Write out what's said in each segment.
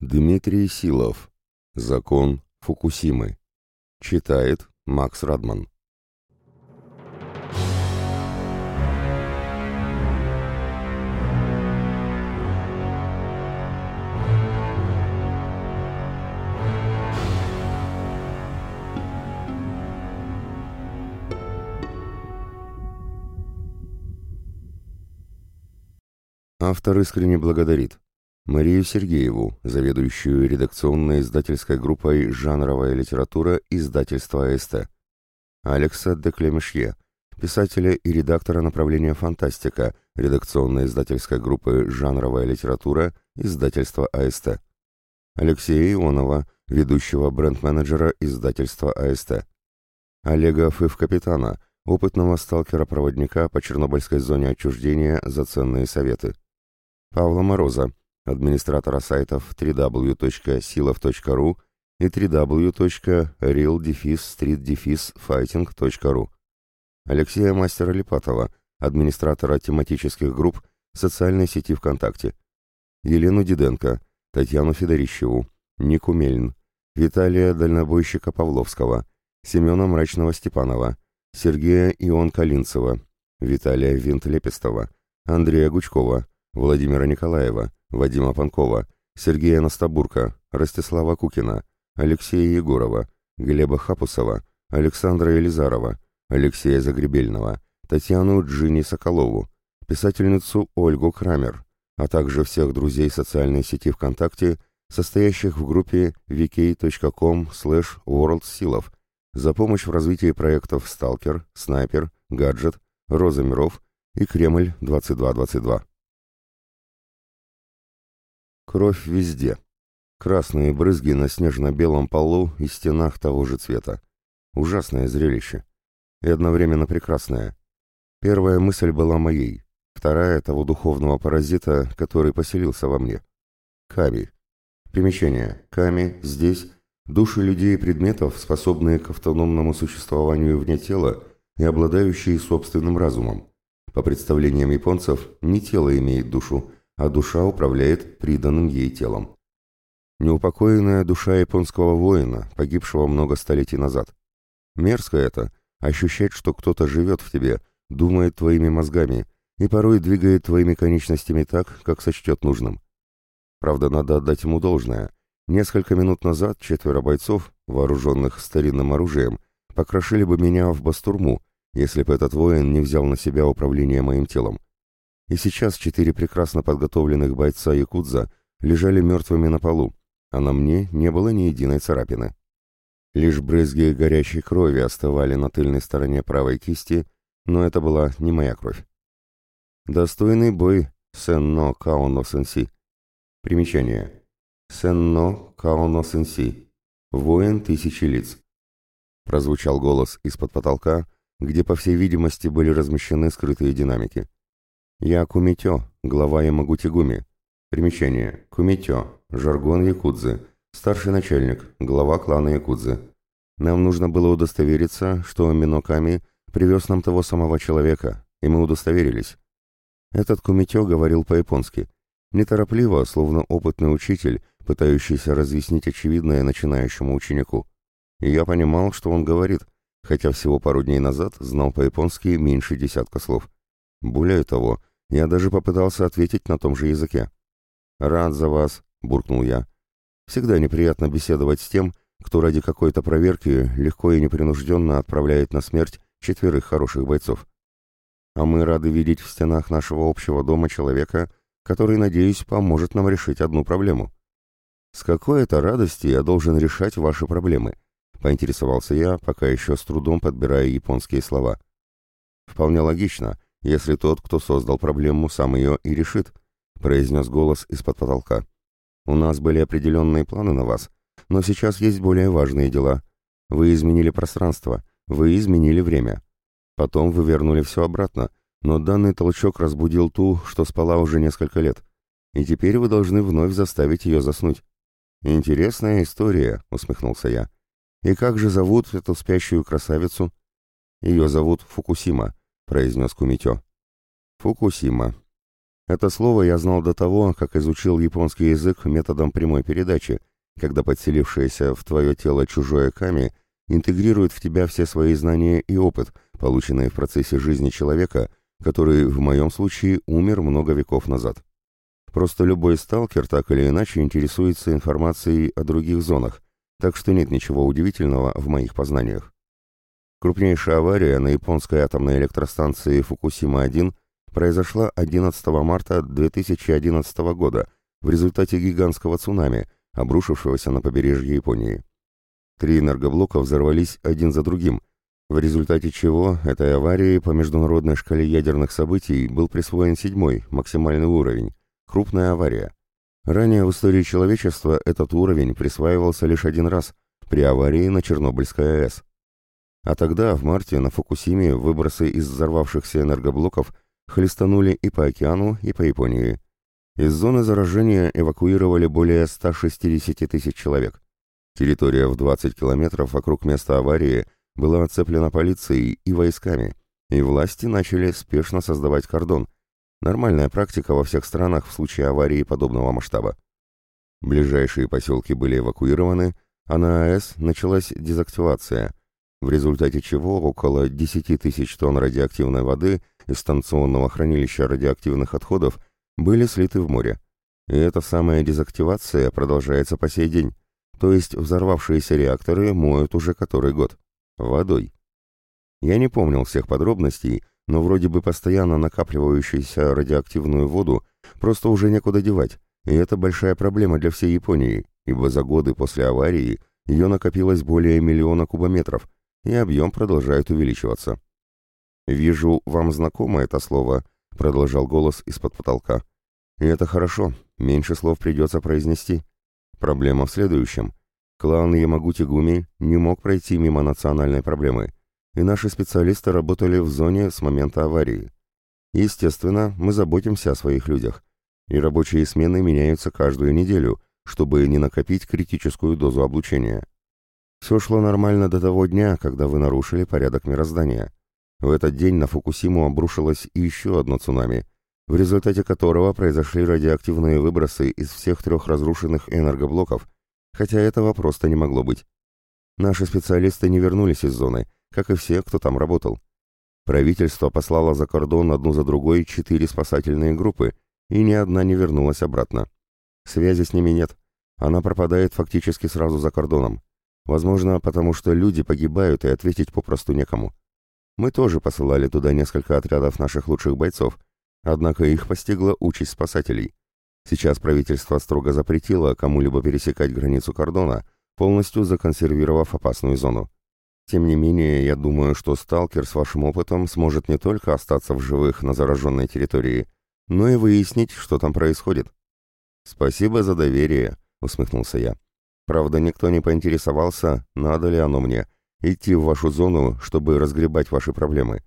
Дмитрий Силов. Закон Фукусимы. Читает Макс Радман. Автор искренне благодарит Марию Сергееву, заведующую редакционной издательской группой «Жанровая литература» издательства АСТ, Алекса де Клемешье, писателя и редактора направления «Фантастика» редакционной издательской группы «Жанровая литература» издательства АСТ, Алексея Ионова, ведущего бренд-менеджера издательства АСТ, Олега Фыв-капитана, опытного сталкера-проводника по Чернобыльской зоне отчуждения за ценные советы, Павла Мороза, администратора сайтов www.silov.ru и www.real-street-fighting.ru, Алексея Мастера Липатова, администратора тематических групп социальной сети ВКонтакте, Елену Диденко, Татьяну Федорищеву, Нику Мельн, Виталия Дальнобойщика Павловского, Семена Мрачного Степанова, Сергея Ион Калинцева, Виталия Винт-Лепестова, Андрея Гучкова, Владимира Николаева, Вадима Панкова, Сергея Настабурка, Ростислава Кукина, Алексея Егорова, Глеба Хапусова, Александра Елизарова, Алексея Загребельного, Татьяну Джинни Соколову, писательницу Ольгу Крамер, а также всех друзей социальной сети ВКонтакте, состоящих в группе vk.com worldsilov за помощь в развитии проектов «Сталкер», «Снайпер», «Гаджет», «Роза миров» и «Кремль-2222». Кровь везде. Красные брызги на снежно-белом полу и стенах того же цвета. Ужасное зрелище. И одновременно прекрасное. Первая мысль была моей, вторая — того духовного паразита, который поселился во мне. Ками. Примечание. Ками здесь души людей и предметов, способные к автономному существованию вне тела и обладающие собственным разумом. По представлениям японцев, не тело имеет душу, а душа управляет приданным ей телом. Неупокоенная душа японского воина, погибшего много столетий назад. Мерзко это — ощущать, что кто-то живет в тебе, думает твоими мозгами и порой двигает твоими конечностями так, как сочтет нужным. Правда, надо отдать ему должное. Несколько минут назад четверо бойцов, вооруженных старинным оружием, покрошили бы меня в бастурму, если бы этот воин не взял на себя управление моим телом и сейчас четыре прекрасно подготовленных бойца Якудза лежали мертвыми на полу, а на мне не было ни единой царапины. Лишь брызги горячей крови оставали на тыльной стороне правой кисти, но это была не моя кровь. Достойный бой Сенно Каоно Сенси. Примечание. Сенно Каоно Сенси. Воин тысячи лиц. Прозвучал голос из-под потолка, где, по всей видимости, были размещены скрытые динамики. Я Кумитё, глава Ямагутигуми. Примечание. Кумитё. Жаргон Якудзы. Старший начальник, глава клана Якудзы. Нам нужно было удостовериться, что Миноками привез нам того самого человека, и мы удостоверились. Этот Кумитё говорил по-японски. Неторопливо, словно опытный учитель, пытающийся разъяснить очевидное начинающему ученику. И я понимал, что он говорит, хотя всего пару дней назад знал по-японски меньше десятка слов. Более того, я даже попытался ответить на том же языке. «Рад за вас», — буркнул я. «Всегда неприятно беседовать с тем, кто ради какой-то проверки легко и непринужденно отправляет на смерть четверых хороших бойцов. А мы рады видеть в стенах нашего общего дома человека, который, надеюсь, поможет нам решить одну проблему. С какой это радости я должен решать ваши проблемы?» — поинтересовался я, пока еще с трудом подбирая японские слова. «Вполне логично», если тот, кто создал проблему, сам ее и решит», — произнес голос из-под потолка. «У нас были определенные планы на вас, но сейчас есть более важные дела. Вы изменили пространство, вы изменили время. Потом вы вернули все обратно, но данный толчок разбудил ту, что спала уже несколько лет. И теперь вы должны вновь заставить ее заснуть». «Интересная история», — усмехнулся я. «И как же зовут эту спящую красавицу?» «Ее зовут Фукусима», произнес Кумитё. Фукусима. Это слово я знал до того, как изучил японский язык методом прямой передачи, когда подселившееся в твое тело чужое ками интегрирует в тебя все свои знания и опыт, полученные в процессе жизни человека, который в моем случае умер много веков назад. Просто любой сталкер так или иначе интересуется информацией о других зонах, так что нет ничего удивительного в моих познаниях. Крупнейшая авария на японской атомной электростанции Фукусима-1 произошла 11 марта 2011 года в результате гигантского цунами, обрушившегося на побережье Японии. Три энергоблока взорвались один за другим, в результате чего этой аварии по международной шкале ядерных событий был присвоен седьмой, максимальный уровень, крупная авария. Ранее в истории человечества этот уровень присваивался лишь один раз, при аварии на Чернобыльской АЭС. А тогда, в марте, на Фукусиме выбросы из взорвавшихся энергоблоков хлестанули и по океану, и по Японии. Из зоны заражения эвакуировали более 160 тысяч человек. Территория в 20 километров вокруг места аварии была оцеплена полицией и войсками, и власти начали спешно создавать кордон. Нормальная практика во всех странах в случае аварии подобного масштаба. Ближайшие поселки были эвакуированы, а на АЭС началась дезактивация, в результате чего около 10 тысяч тонн радиоактивной воды из станционного хранилища радиоактивных отходов были слиты в море. И эта самая дезактивация продолжается по сей день, то есть взорвавшиеся реакторы моют уже который год. Водой. Я не помнил всех подробностей, но вроде бы постоянно накапливающуюся радиоактивную воду просто уже некуда девать, и это большая проблема для всей Японии, ибо за годы после аварии ее накопилось более миллиона кубометров, и объем продолжает увеличиваться. «Вижу, вам знакомо это слово», — продолжал голос из-под потолка. «И это хорошо, меньше слов придется произнести. Проблема в следующем. Клан Ямагути-Гуми не мог пройти мимо национальной проблемы, и наши специалисты работали в зоне с момента аварии. Естественно, мы заботимся о своих людях, и рабочие смены меняются каждую неделю, чтобы не накопить критическую дозу облучения. Все шло нормально до того дня, когда вы нарушили порядок мироздания. В этот день на Фукусиму обрушилось еще одно цунами, в результате которого произошли радиоактивные выбросы из всех трех разрушенных энергоблоков, хотя этого просто не могло быть. Наши специалисты не вернулись из зоны, как и все, кто там работал. Правительство послало за кордон одну за другой четыре спасательные группы, и ни одна не вернулась обратно. Связи с ними нет. Она пропадает фактически сразу за кордоном. Возможно, потому что люди погибают и ответить попросту некому. Мы тоже посылали туда несколько отрядов наших лучших бойцов, однако их постигла участь спасателей. Сейчас правительство строго запретило кому-либо пересекать границу кордона, полностью законсервировав опасную зону. Тем не менее, я думаю, что сталкер с вашим опытом сможет не только остаться в живых на зараженной территории, но и выяснить, что там происходит. «Спасибо за доверие», — усмехнулся я. «Правда, никто не поинтересовался, надо ли оно мне, идти в вашу зону, чтобы разгребать ваши проблемы.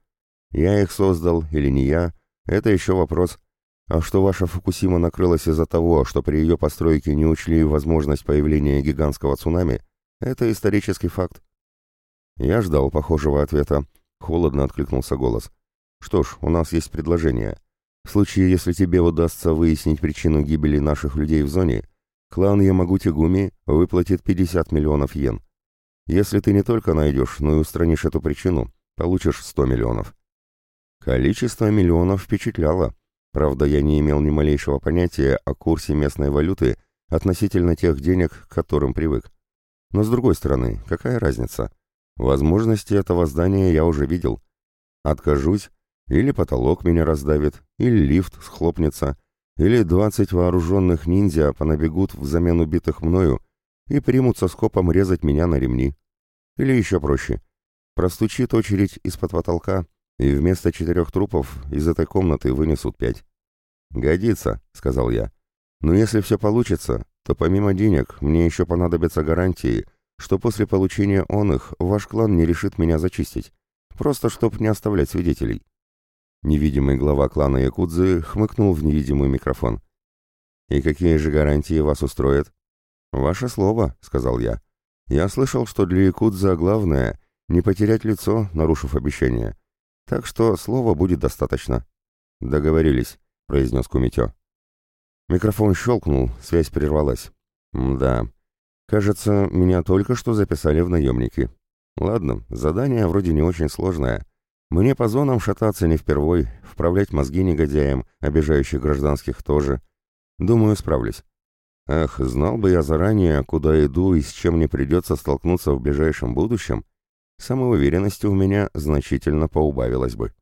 Я их создал или не я, это еще вопрос. А что ваша Фукусима накрылась из-за того, что при ее постройке не учли возможность появления гигантского цунами, это исторический факт. Я ждал похожего ответа. Холодно откликнулся голос. Что ж, у нас есть предложение. В случае, если тебе удастся выяснить причину гибели наших людей в зоне, клан Ямагути-Гуми выплатит 50 миллионов йен. Если ты не только найдешь, но и устранишь эту причину, получишь 100 миллионов. Количество миллионов впечатляло. Правда, я не имел ни малейшего понятия о курсе местной валюты относительно тех денег, к которым привык. Но с другой стороны, какая разница? Возможности этого здания я уже видел. Откажусь, или потолок меня раздавит, или лифт схлопнется, или двадцать вооруженных ниндзя понабегут взамен убитых мною и примутся скопом резать меня на ремни. Или еще проще. Простучит очередь из-под потолка, и вместо четырех трупов из этой комнаты вынесут пять. «Годится», — сказал я. «Но если все получится, то помимо денег мне еще понадобятся гарантии, что после получения он их ваш клан не решит меня зачистить, просто чтоб не оставлять свидетелей». Невидимый глава клана Якудзы хмыкнул в невидимый микрофон. «И какие же гарантии вас устроят?» «Ваше слово», — сказал я. «Я слышал, что для Якудза главное — не потерять лицо, нарушив обещание. Так что слова будет достаточно. Договорились, произнес Кумитё. Микрофон щелкнул, связь прервалась. Да, кажется, меня только что записали в наемники. Ладно, задание вроде не очень сложное. Мне по зонам шататься не впервой, вправлять мозги негодяям, обижающих гражданских тоже. Думаю, справлюсь. Эх, знал бы я заранее, куда иду и с чем мне придется столкнуться в ближайшем будущем, самоуверенности у меня значительно поубавилось бы.